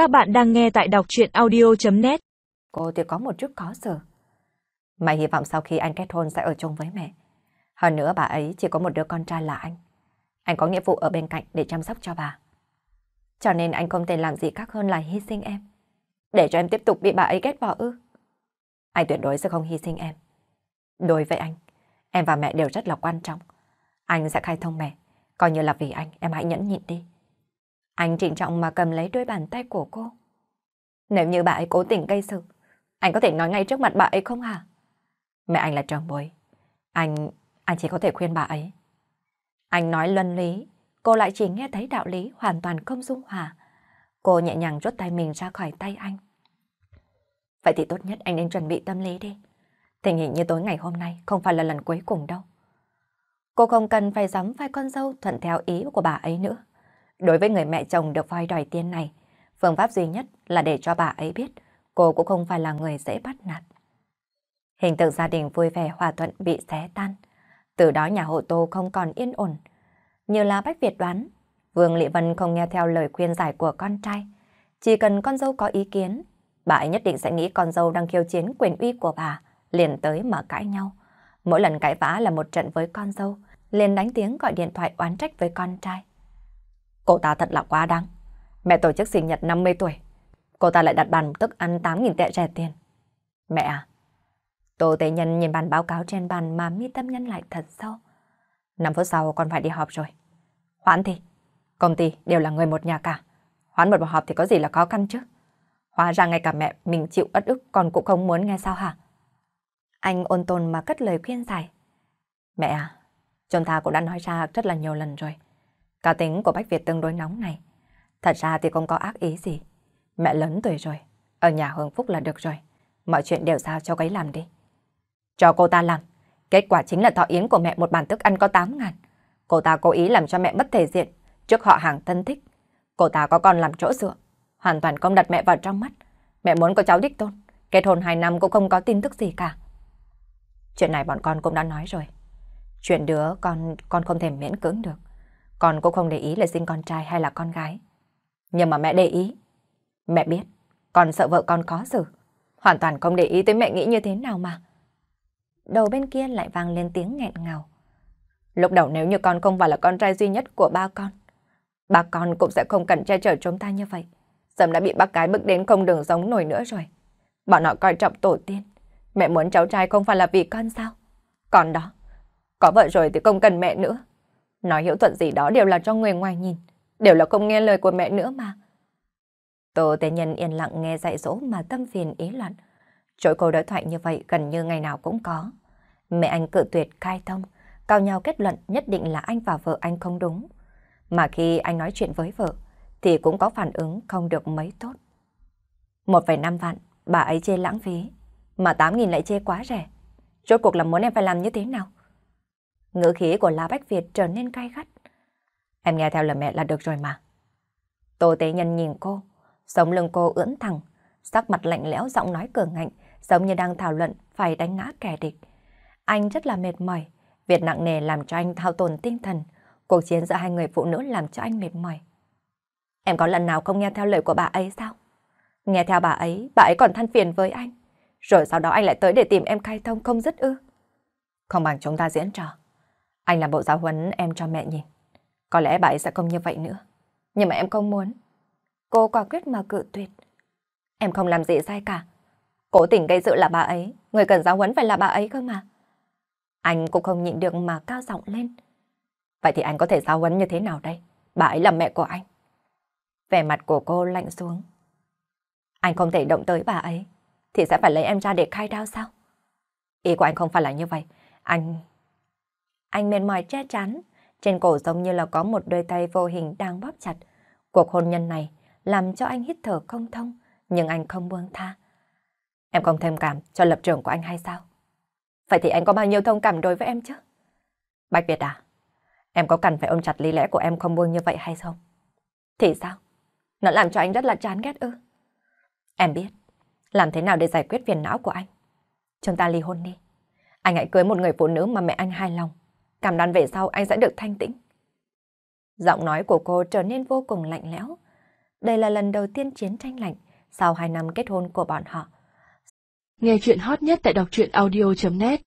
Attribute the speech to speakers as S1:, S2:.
S1: Các bạn đang nghe tại đọc chuyện audio.net
S2: Cô thì có một chút khó xử. Mày hy vọng sau khi anh kết hôn sẽ ở chung với mẹ. Hơn nữa bà ấy chỉ có một đứa con trai là anh. Anh có nghĩa vụ ở bên cạnh để chăm sóc cho bà. Cho nên anh không thể làm gì khác hơn là hy sinh em. Để cho em tiếp tục bị bà ấy ghét bỏ ư. Anh tuyệt đối sẽ không hy sinh em. Đối với anh, em và mẹ đều rất là quan trọng. Anh sẽ khai thông mẹ. Coi như là vì anh, em hãy nhẫn nhịn đi. Anh trịnh trọng mà cầm lấy đôi bàn tay của cô. Nếu như bà ấy cố tình gây sự, anh có thể nói ngay trước mặt bà ấy không hả? Mẹ anh là trường bối. Anh, anh chỉ có thể khuyên bà ấy. Anh nói luân lý, cô lại chỉ nghe thấy đạo lý hoàn toàn không dung hòa. Cô nhẹ nhàng rút tay mình ra khỏi tay anh. Vậy thì tốt nhất anh nên chuẩn bị tâm lý đi. Tình hình như tối ngày hôm nay không phải là lần cuối cùng đâu. Cô không cần phải dám vai con dâu thuận theo ý của bà ấy nữa. Đối với người mẹ chồng được voi đòi tiền này, phương pháp duy nhất là để cho bà ấy biết cô cũng không phải là người dễ bắt nạt. Hình tượng gia đình vui vẻ hòa thuận bị xé tan. Từ đó nhà hộ tô không còn yên ổn. Như là Bách Việt đoán, Vương Lị Vân không nghe theo lời khuyên giải của con trai. Chỉ cần con dâu có ý kiến, bà ấy nhất định sẽ nghĩ con dâu đang khiêu chiến quyền uy của bà, liền tới mở cãi nhau. Mỗi lần cãi vã là một trận với con dâu, liền đánh tiếng gọi điện thoại oán trách với con trai. Cô ta thật là quá đáng. Mẹ tổ chức sinh nhật 50 tuổi. Cô ta lại đặt bàn tức ăn 8.000 tệ rẻ tiền. Mẹ à? Tô Tế Nhân nhìn bàn báo cáo trên bàn mà mi tâm nhân lại thật sâu. 5 phút sau con phải đi họp rồi. Hoãn thì, công ty đều là người một nhà cả. Hoãn một buổi họp thì có gì là khó khăn chứ. Hóa ra ngay cả mẹ mình chịu ất ức còn cũng không muốn nghe sao hả? Anh ôn tồn mà cất lời khuyên giải. Mẹ à, chúng ta cũng đã nói ra rất là nhiều lần rồi. Cá tính của Bách Việt tương đối nóng này. Thật ra thì không có ác ý gì. Mẹ lớn tuổi rồi, ở nhà hưởng phúc là được rồi. Mọi chuyện đều giao cho cái làm đi. Cho cô ta làm. Kết quả chính là thọ yến của mẹ một bàn thức ăn có 8 ngàn. Cô ta cố ý làm cho mẹ mất thể diện trước họ hàng thân thích. Cô ta có con làm chỗ dựa. Hoàn toàn không đặt mẹ vào trong mắt. Mẹ muốn có cháu đích tôn. Kết hôn 2 năm cũng không có tin tức gì cả. Chuyện này bọn con cũng đã nói rồi. Chuyện đứa con con không thể miễn cưỡng được. Con cũng không để ý là sinh con trai hay là con gái. Nhưng mà mẹ để ý. Mẹ biết, con sợ vợ con khó xử. Hoàn toàn không để ý tới mẹ nghĩ như thế nào mà. Đầu bên kia lại vang lên tiếng nghẹn ngào. Lúc đầu nếu như con không phải là con trai duy nhất của ba con, ba con cũng sẽ không cần che chở chúng ta như vậy. Sầm đã bị bác cái bước đến không đường giống nổi nữa rồi. Bọn họ coi trọng tổ tiên. Mẹ muốn cháu trai không phải là vì con sao? Còn đó, có vợ rồi thì không cần mẹ nữa. Nói hiểu thuận gì đó đều là cho người ngoài nhìn, đều là không nghe lời của mẹ nữa mà. Tô Tế Nhân yên lặng nghe dạy dỗ mà tâm phiền ý loạn. trỗi câu đối thoại như vậy gần như ngày nào cũng có. Mẹ anh cự tuyệt khai thông, cao nhau kết luận nhất định là anh và vợ anh không đúng. Mà khi anh nói chuyện với vợ, thì cũng có phản ứng không được mấy tốt. 1,5 vạn, bà ấy chê lãng phí, mà 8.000 lại chê quá rẻ. Rốt cuộc là muốn em phải làm như thế nào? Ngữ khí của La Bách Việt trở nên cay gắt. Em nghe theo lời mẹ là được rồi mà. Tô Tế Nhân nhìn cô, sống lưng cô ưỡn thẳng, sắc mặt lạnh lẽo giọng nói cường ngạnh, giống như đang thảo luận phải đánh ngã kẻ địch. Anh rất là mệt mỏi, việc nặng nề làm cho anh thao tổn tinh thần, cuộc chiến giữa hai người phụ nữ làm cho anh mệt mỏi. Em có lần nào không nghe theo lời của bà ấy sao? Nghe theo bà ấy, bà ấy còn than phiền với anh. Rồi sau đó anh lại tới để tìm em khai thông không dứt ư. Không bằng chúng ta diễn trò. Anh làm bộ giáo huấn em cho mẹ nhìn. Có lẽ bà ấy sẽ không như vậy nữa. Nhưng mà em không muốn. Cô quả quyết mà cự tuyệt. Em không làm gì sai cả. Cố tình gây sự là bà ấy. Người cần giáo huấn phải là bà ấy cơ mà. Anh cũng không nhịn được mà cao giọng lên. Vậy thì anh có thể giáo huấn như thế nào đây? Bà ấy là mẹ của anh. Vẻ mặt của cô lạnh xuống. Anh không thể động tới bà ấy. Thì sẽ phải lấy em ra để khai đao sao? Ý của anh không phải là như vậy. Anh... Anh mệt mỏi che chắn, trên cổ giống như là có một đôi tay vô hình đang bóp chặt. Cuộc hôn nhân này làm cho anh hít thở không thông, nhưng anh không buông tha. Em không thêm cảm cho lập trường của anh hay sao? Vậy thì anh có bao nhiêu thông cảm đối với em chứ? Bạch Việt à, em có cần phải ôm chặt lý lẽ của em không buông như vậy hay không? Thì sao? Nó làm cho anh rất là chán ghét ư? Em biết, làm thế nào để giải quyết phiền não của anh? Chúng ta ly hôn đi. Anh hãy cưới một người phụ nữ mà mẹ anh hài lòng cảm đoan về sau anh sẽ được thanh tĩnh. Giọng nói của cô trở nên vô cùng lạnh lẽo. Đây là lần đầu tiên chiến tranh lạnh sau hai năm kết hôn của bọn họ.
S1: Nghe chuyện hot nhất tại đọc truyện audio.net